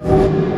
you.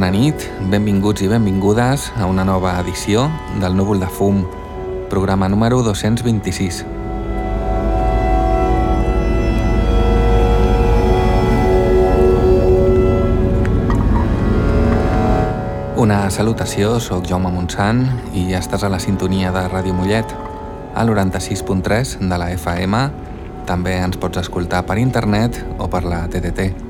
Bona nit, benvinguts i benvingudes a una nova edició del Núvol de Fum, programa número 226. Una salutació, sóc Jaume Montsant i ja estàs a la sintonia de Ràdio Mollet, al 96.3 de la FM. També ens pots escoltar per internet o per la TDT.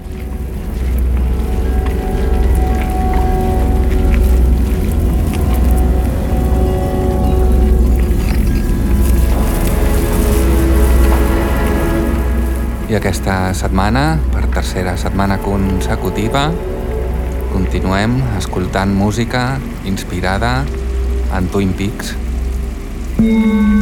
I aquesta setmana, per tercera setmana consecutiva, continuem escoltant música inspirada en Twin Peaks. Mm.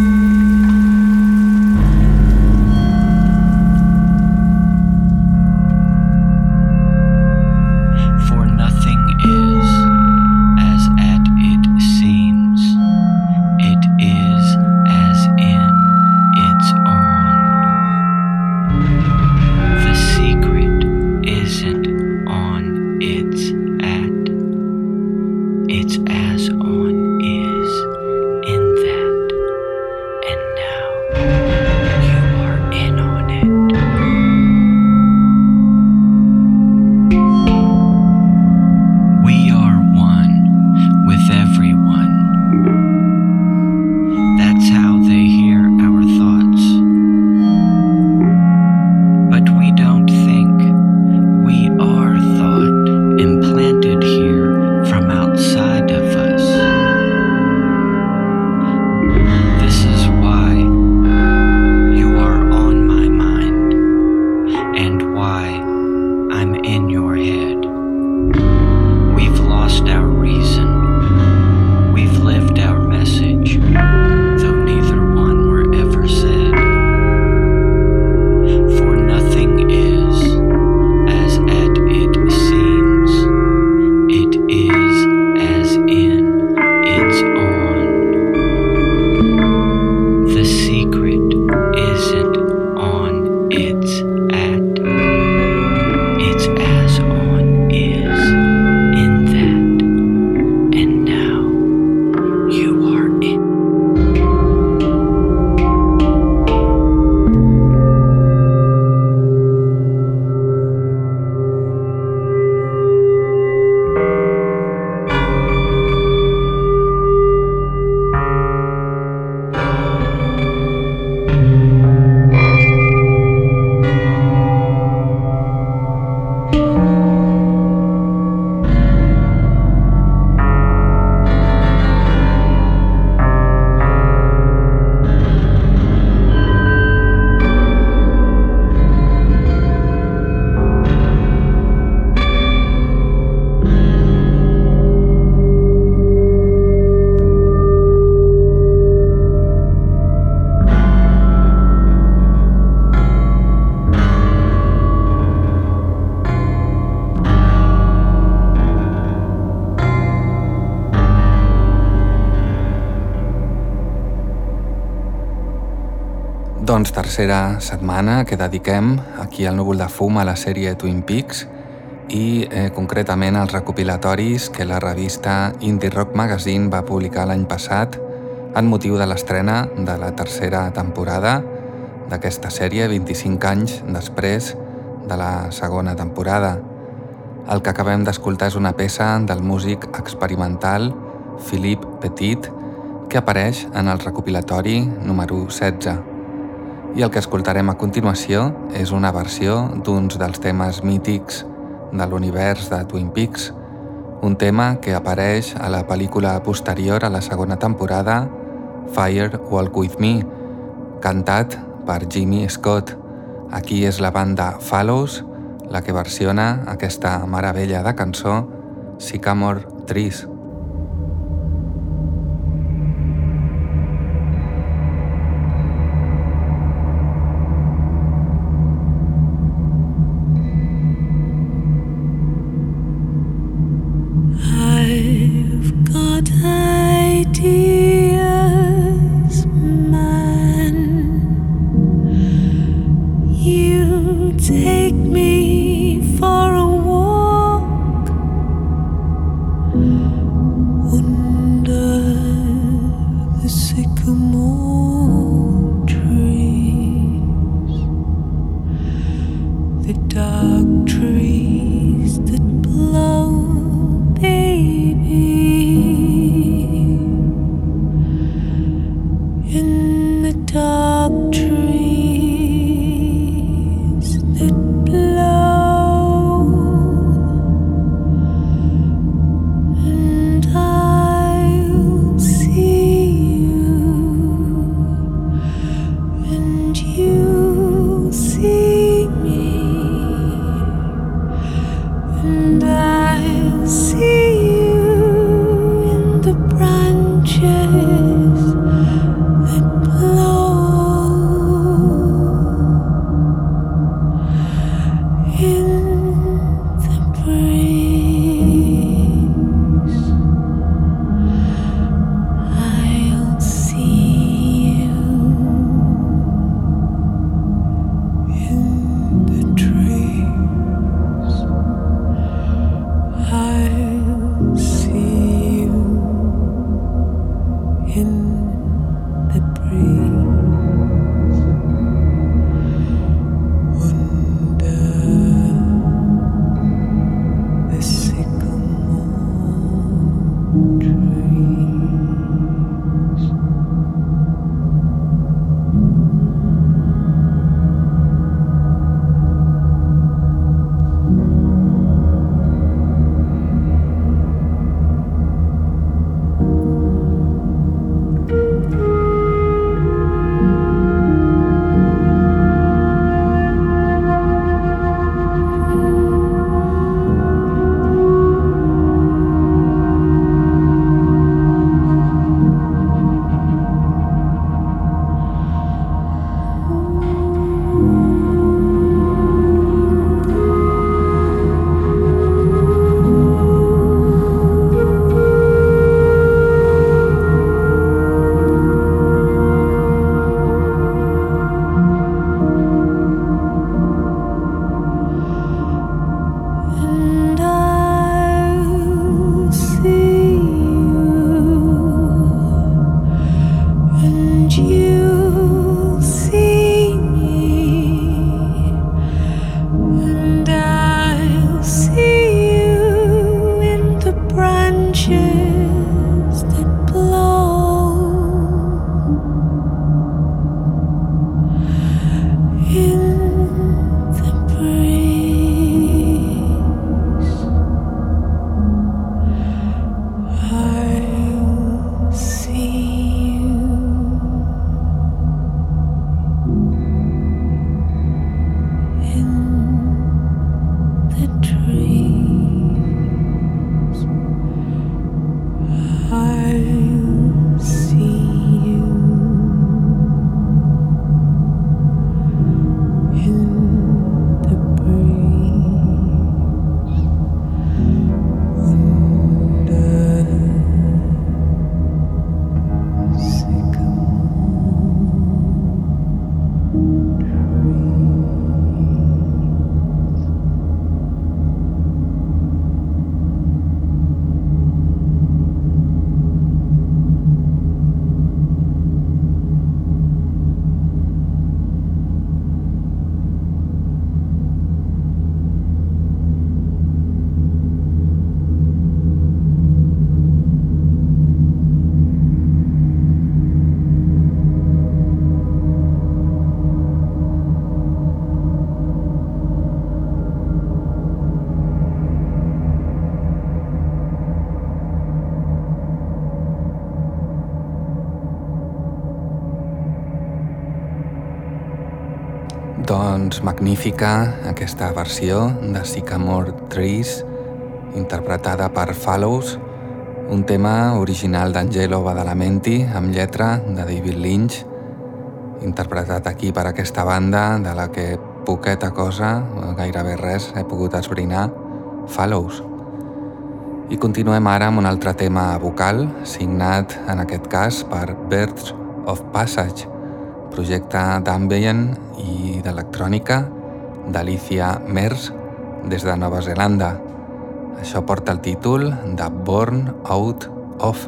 Doncs tercera setmana que dediquem aquí al núvol de fum a la sèrie Twin Peaks i eh, concretament als recopilatoris que la revista Indie Rock Magazine va publicar l'any passat en motiu de l'estrena de la tercera temporada d'aquesta sèrie 25 anys després de la segona temporada. El que acabem d'escoltar és una peça del músic experimental Philippe Petit que apareix en el recopilatori número 16. I el que escoltarem a continuació és una versió d'uns dels temes mítics de l'univers de Twin Peaks, un tema que apareix a la pel·lícula posterior a la segona temporada, Fire Walk With Me, cantat per Jimmy Scott. Aquí és la banda Fallows la que versiona aquesta meravella de cançó Sycamore Trees. Dark trees that Doncs magnífica aquesta versió de Sycamore Trees interpretada per Fallows, un tema original d'Angelo Badalamenti amb lletra de David Lynch, interpretat aquí per aquesta banda de la que poqueta cosa, gairebé res, he pogut esbrinar, Fallows. I continuem ara amb un altre tema vocal, signat en aquest cas per Birds of Passage, projecte d'ambient i d'electrònica d'Alicia Mers des de Nova Zelanda. Això porta el títol de Born Out of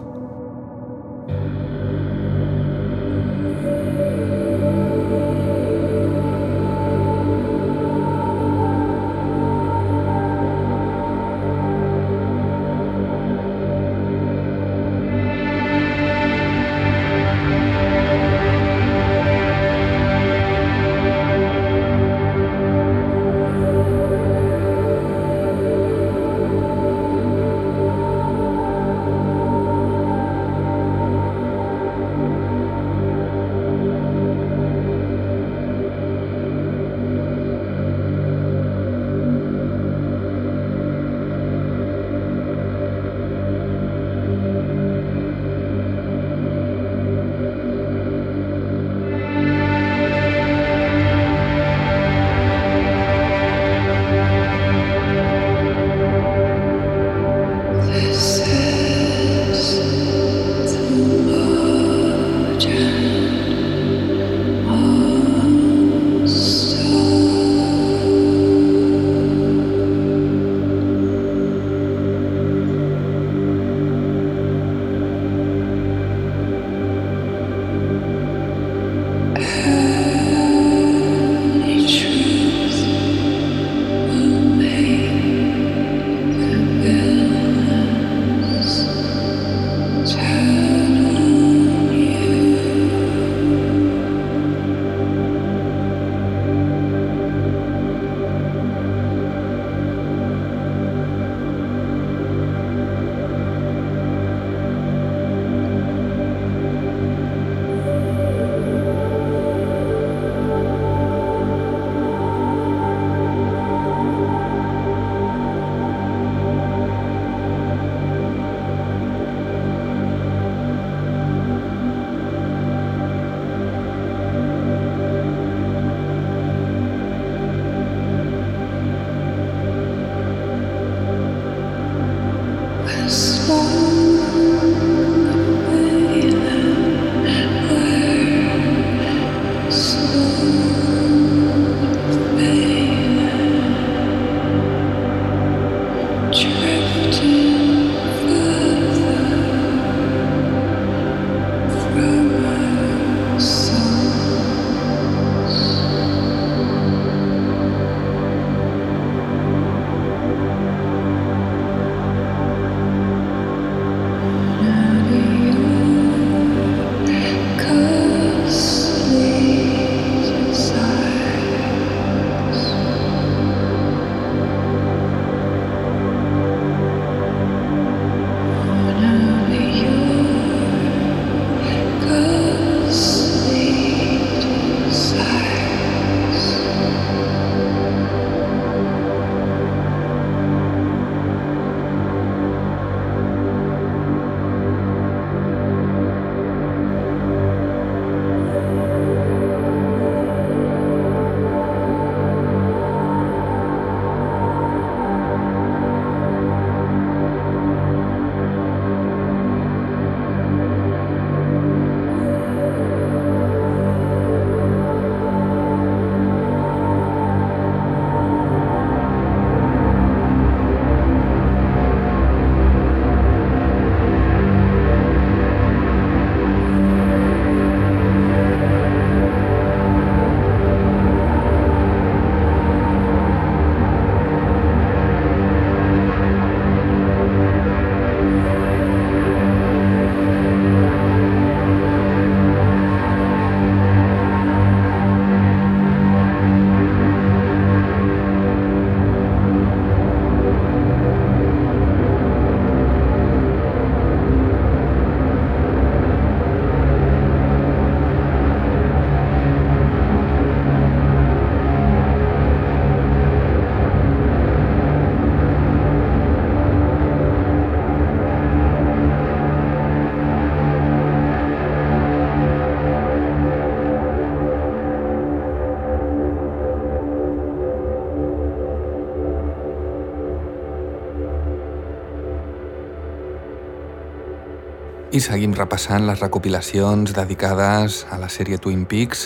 I seguim repassant les recopilacions dedicades a la sèrie Twin Peaks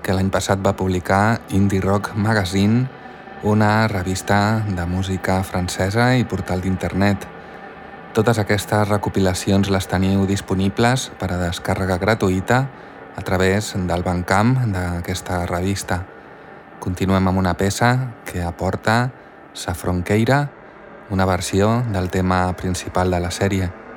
que l'any passat va publicar Indie Rock Magazine, una revista de música francesa i portal d'internet. Totes aquestes recopilacions les teniu disponibles per a descàrrega gratuïta a través del bancamp d'aquesta revista. Continuem amb una peça que aporta Safronqueira, una versió del tema principal de la sèrie.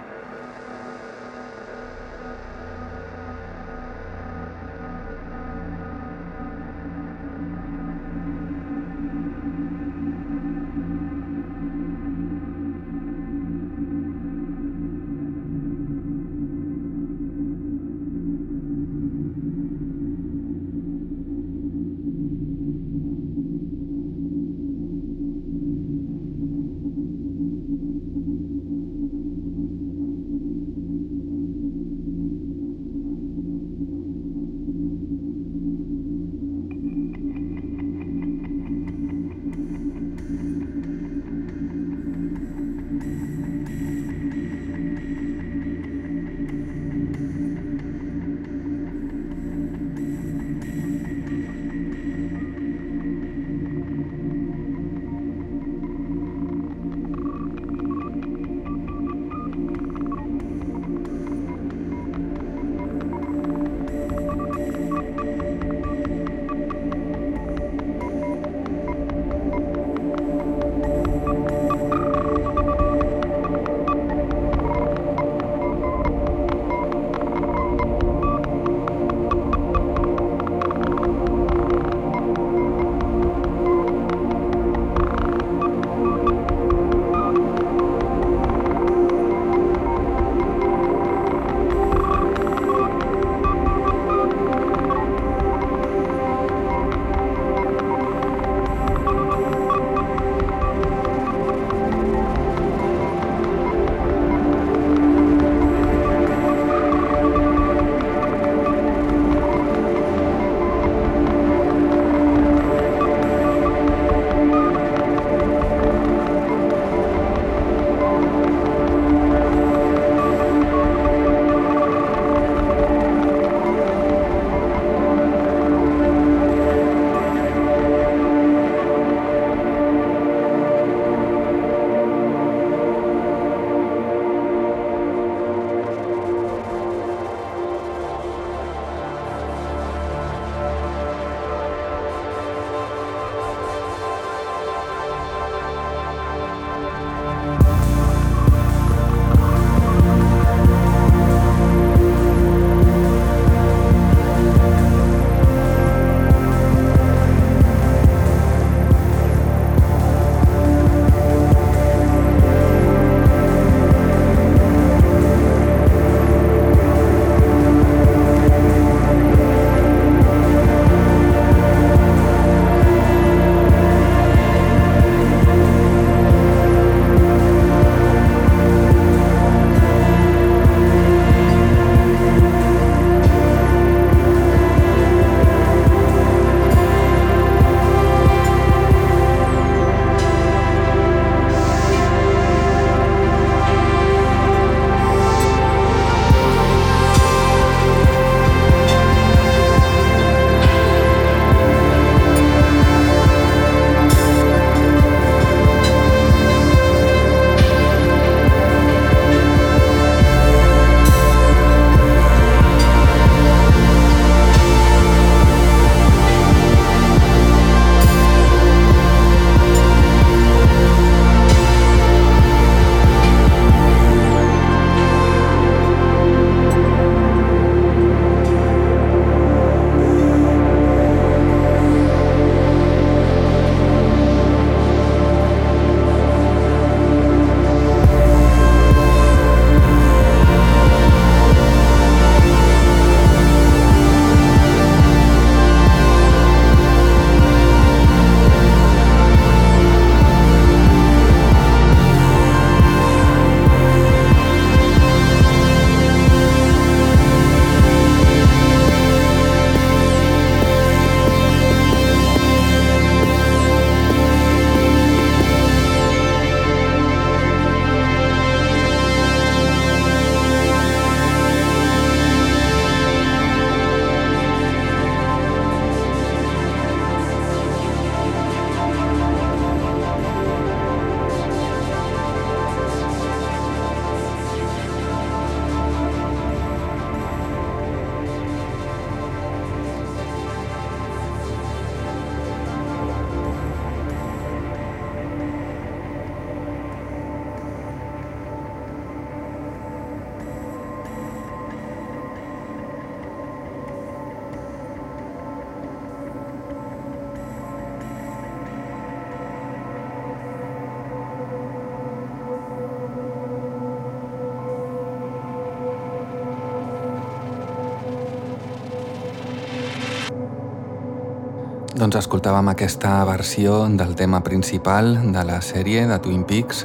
Doncs escoltàvem aquesta versió del tema principal de la sèrie de Twin Peaks,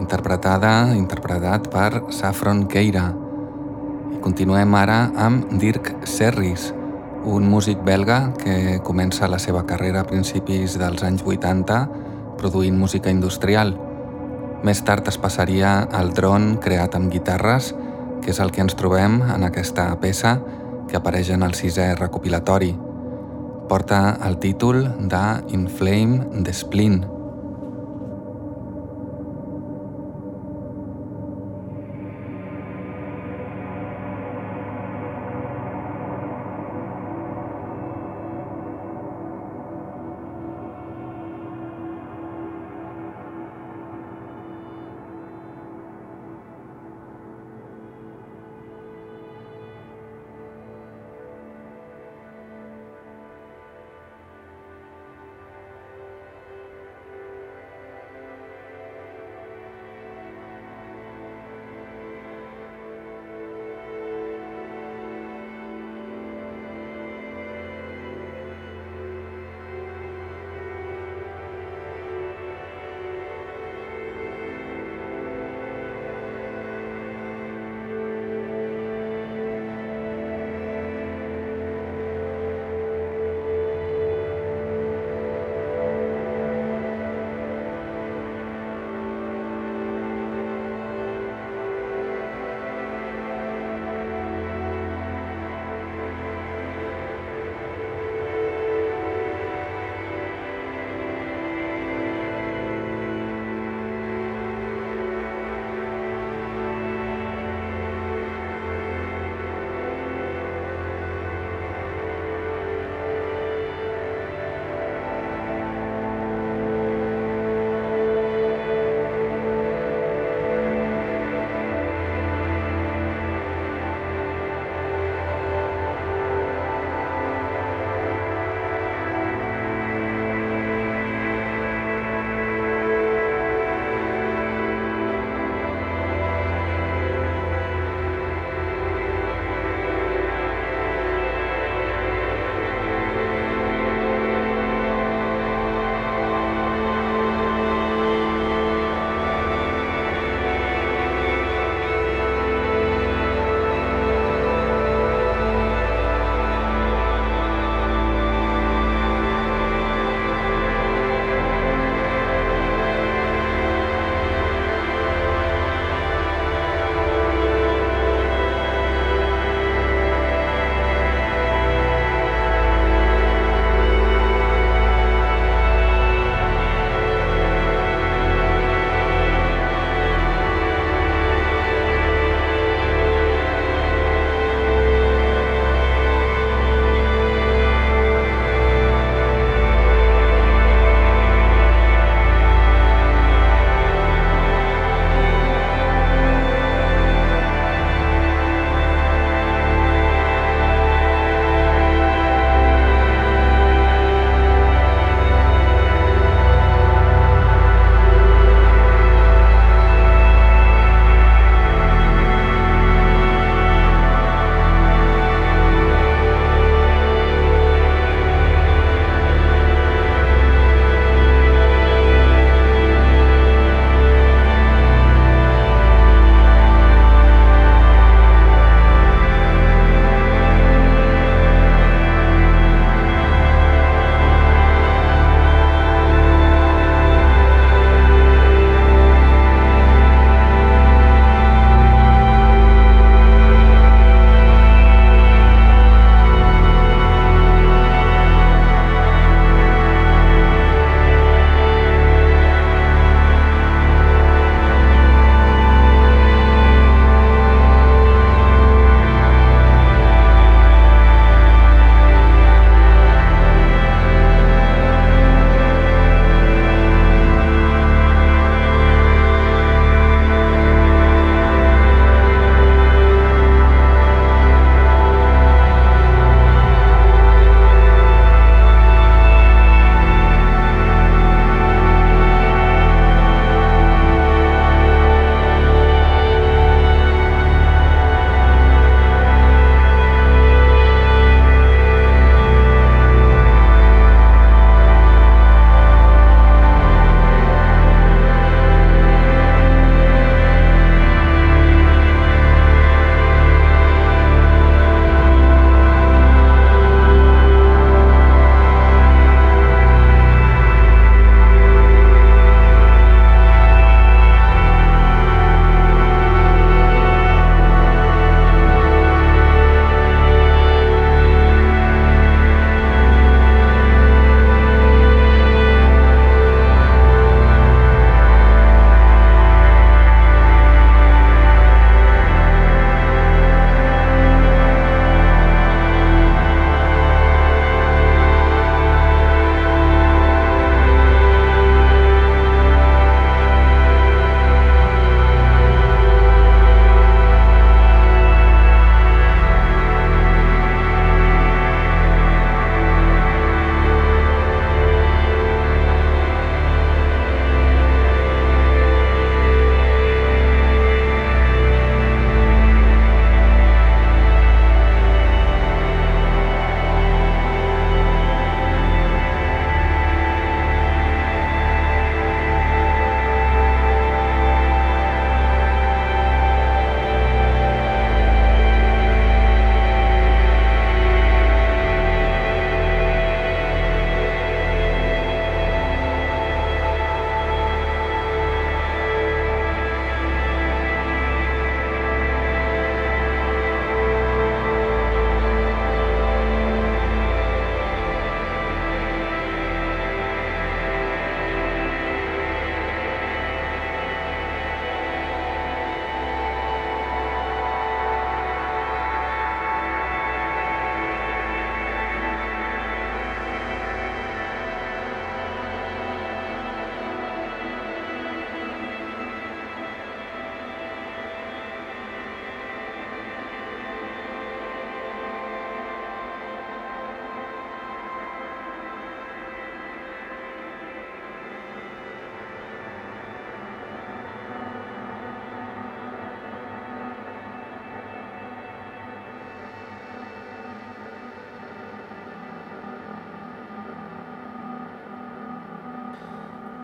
interpretada, interpretat per Saffron Keira. I continuem ara amb Dirk Serris, un músic belga que comença la seva carrera a principis dels anys 80 produint música industrial. Més tard es passaria al dron creat amb guitarres, que és el que ens trobem en aquesta peça que apareix en el sisè recopilatori porta el títol de Inflame the Spleen.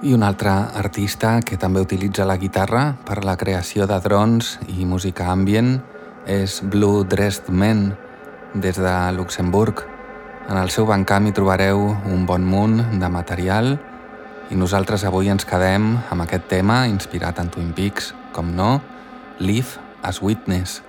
I un altre artista que també utilitza la guitarra per la creació de drons i música ambient és Blue Dressed Men, des de Luxemburg. En el seu bancam hi trobareu un bon munt de material i nosaltres avui ens quedem amb aquest tema inspirat en Twin Peaks, com no, Live as Witness.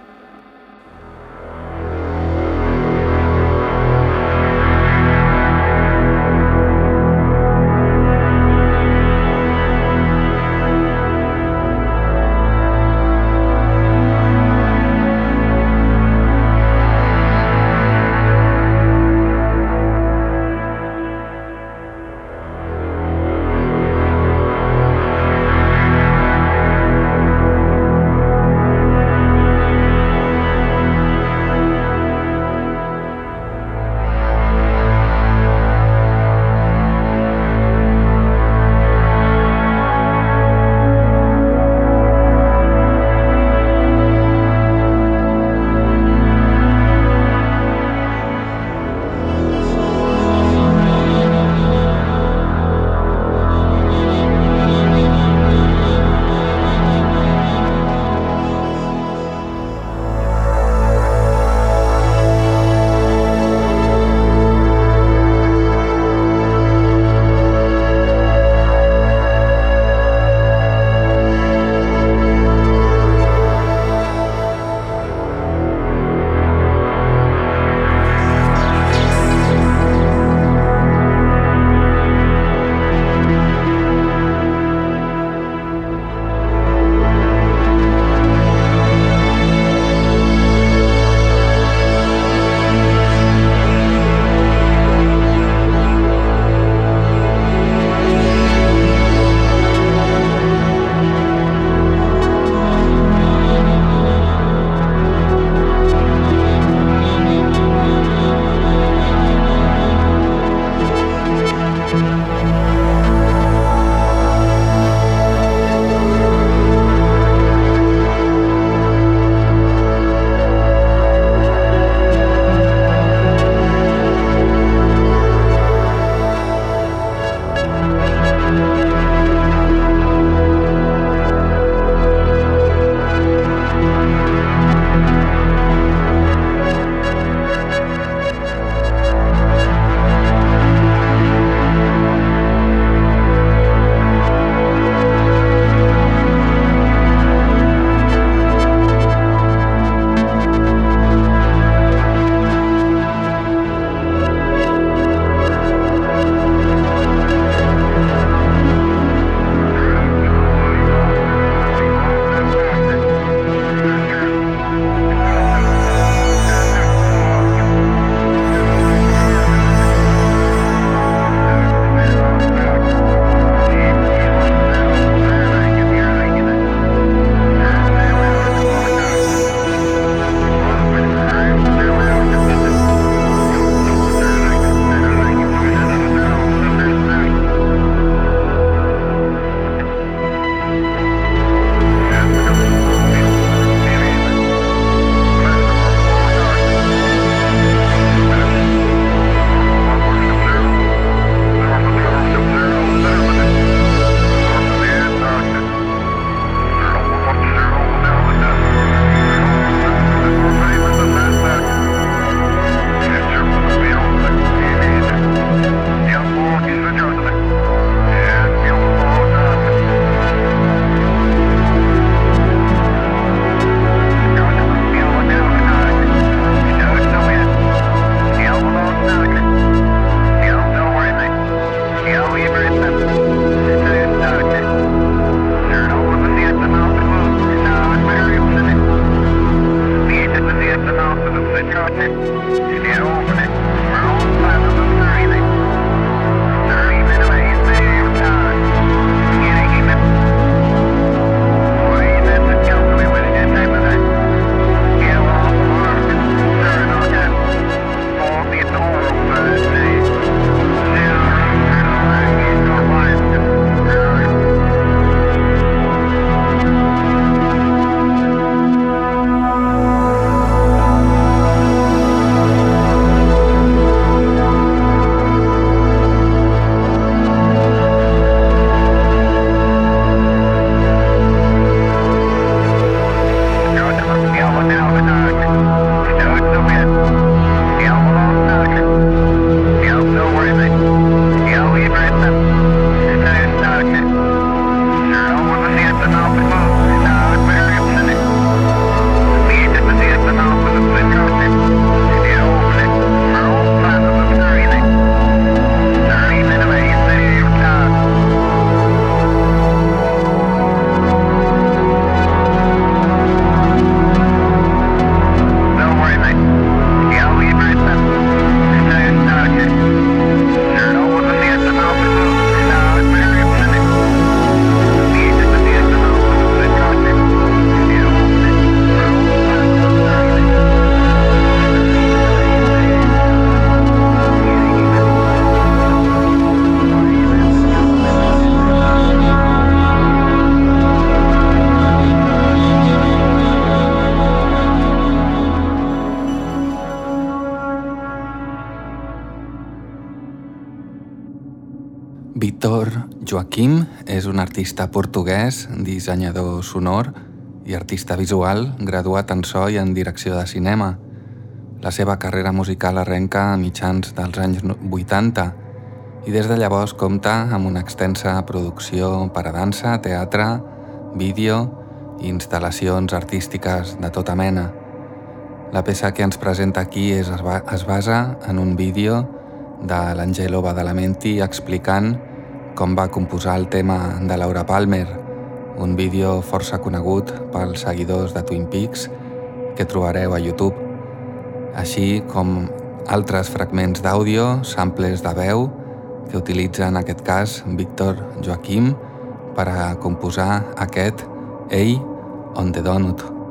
Joaquim és un artista portuguès, dissenyador sonor i artista visual graduat en so i en direcció de cinema. La seva carrera musical arrenca a mitjans dels anys 80 i des de llavors compta amb una extensa producció per a dansa, teatre, vídeo i instal·lacions artístiques de tota mena. La peça que ens presenta aquí és, es basa en un vídeo de l'Angelo Badalamenti explicant com va composar el tema de Laura Palmer, un vídeo força conegut pels seguidors de Twin Peaks que trobareu a YouTube, així com altres fragments d'àudio, samples de veu que utilitza en aquest cas Víctor Joaquim per a composar aquest Ei on the Donut.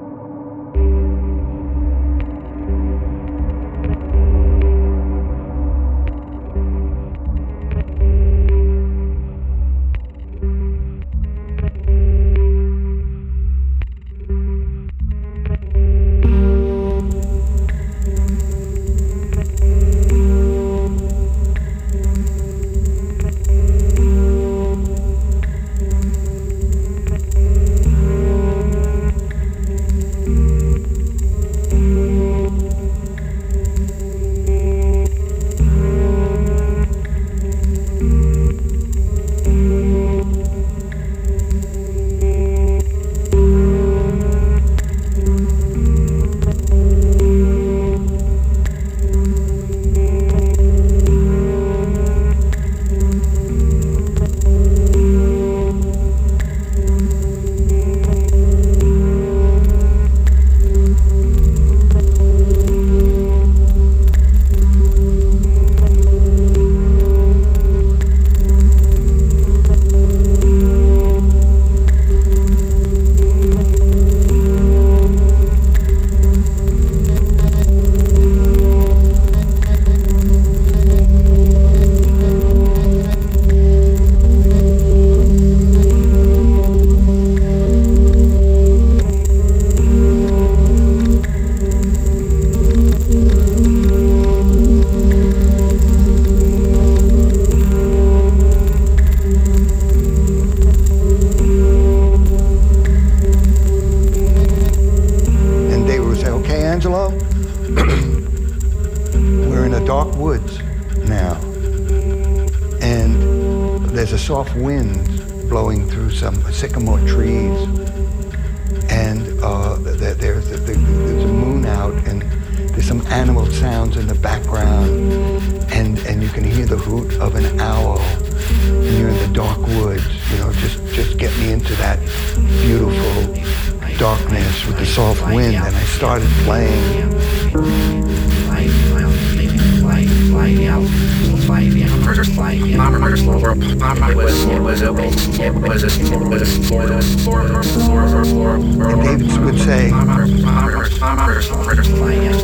I'm personal personal thing.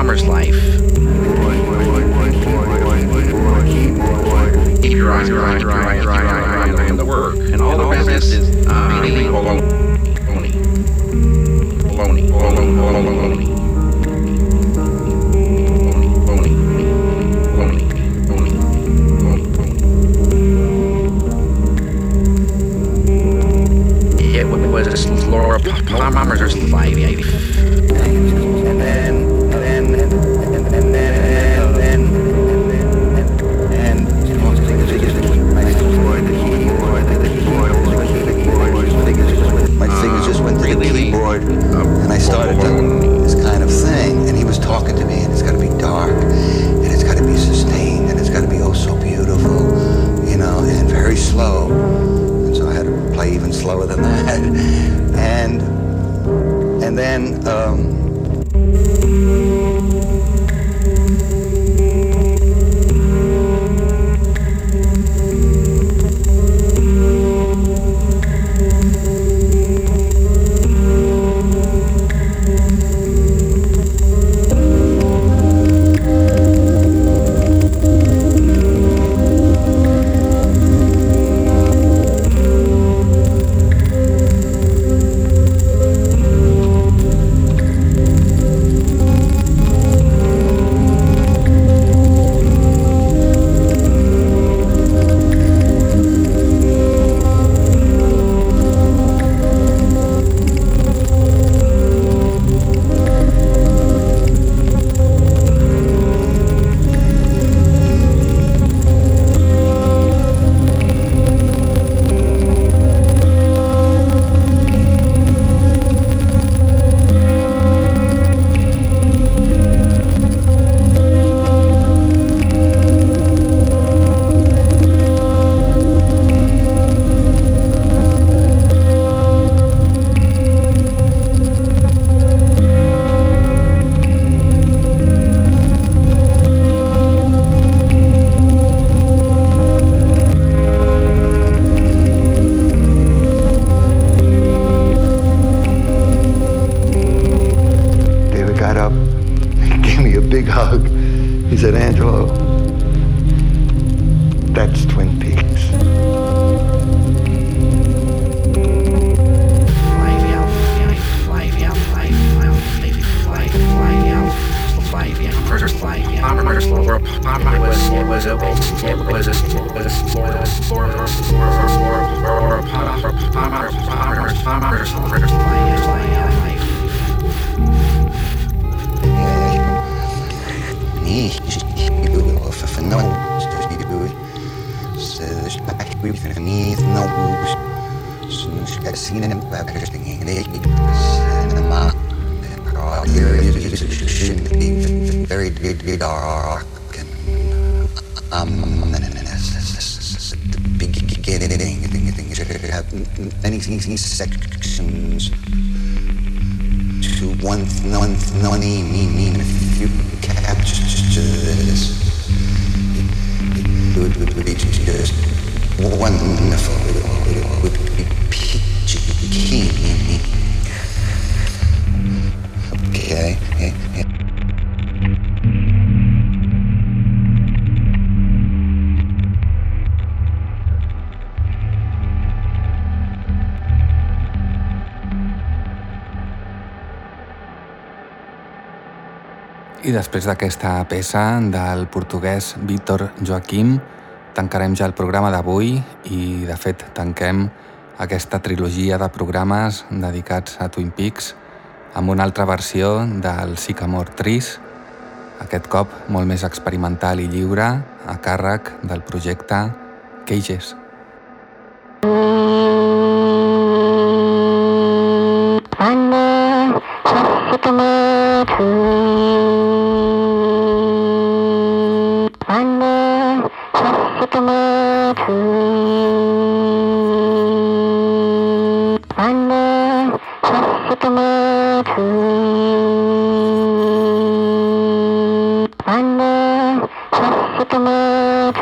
bomber's life. Zien en werkers dingen, nee, cinema, very dark and um, many sections to one, one, one, mean, if you capture this, I després d'aquesta peça del portuguès Víctor Joaquim, tancarem ja el programa d'avui i, de fet, tanquem aquesta trilogia de programes dedicats a Twin Peaks amb una altra versió del Sycamore Trees, aquest cop molt més experimental i lliure a càrrec del projecte Cages.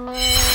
拜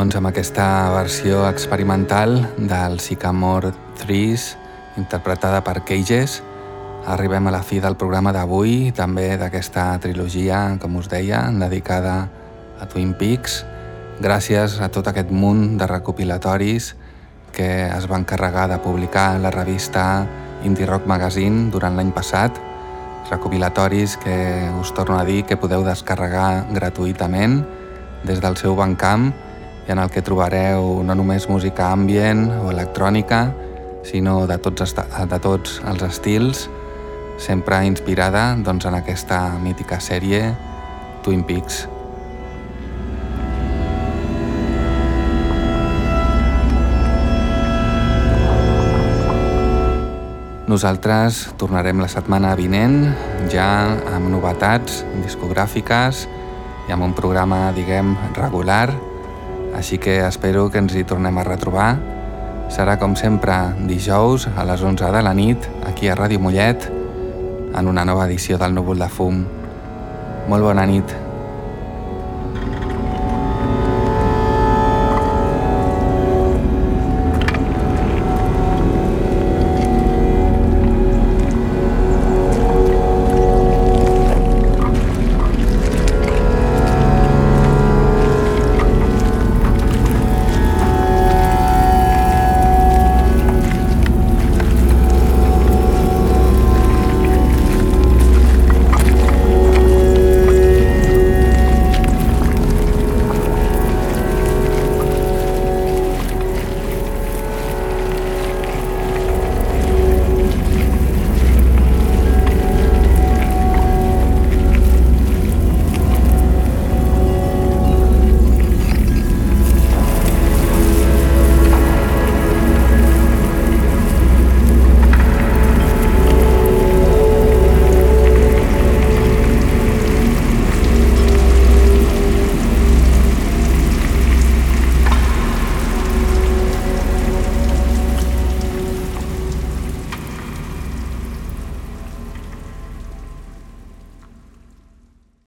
Doncs amb aquesta versió experimental del Sycamore Trees, interpretada per Cages, arribem a la fi del programa d'avui, també d'aquesta trilogia, com us deia, dedicada a Twin Peaks. Gràcies a tot aquest munt de recopilatoris que es van encarregar de publicar la revista Indie Rock Magazine durant l'any passat, recopilatoris que us torno a dir que podeu descarregar gratuïtament des del seu bancamp i en el que trobareu no només música ambient o electrònica, sinó de tots, de tots els estils, sempre inspirada doncs, en aquesta mítica sèrie Twin Peaks. Nosaltres tornarem la setmana vinent ja amb novetats discogràfiques i amb un programa, diguem, regular, així que espero que ens hi tornem a retrobar. Serà com sempre dijous a les 11 de la nit aquí a Ràdio Mollet en una nova edició del Núvol de Fum. Molt bona nit.